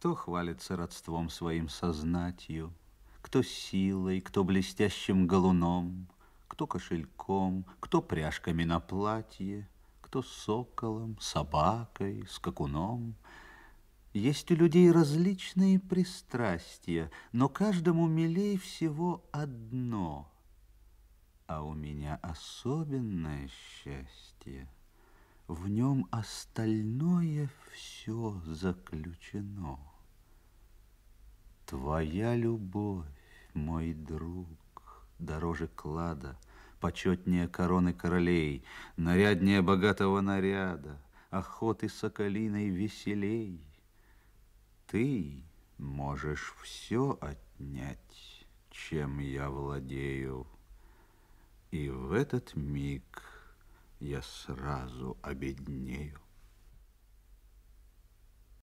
Кто хвалится родством своим сознатью, Кто силой, кто блестящим галуном, Кто кошельком, кто пряжками на платье, Кто соколом, собакой, скакуном. Есть у людей различные пристрастия, Но каждому милей всего одно. А у меня особенное счастье — в нем остальное все заключено. Твоя любовь, мой друг, дороже клада, Почетнее короны королей, Наряднее богатого наряда, Охоты соколиной веселей. Ты можешь все отнять, чем я владею, И в этот миг я сразу обеднею.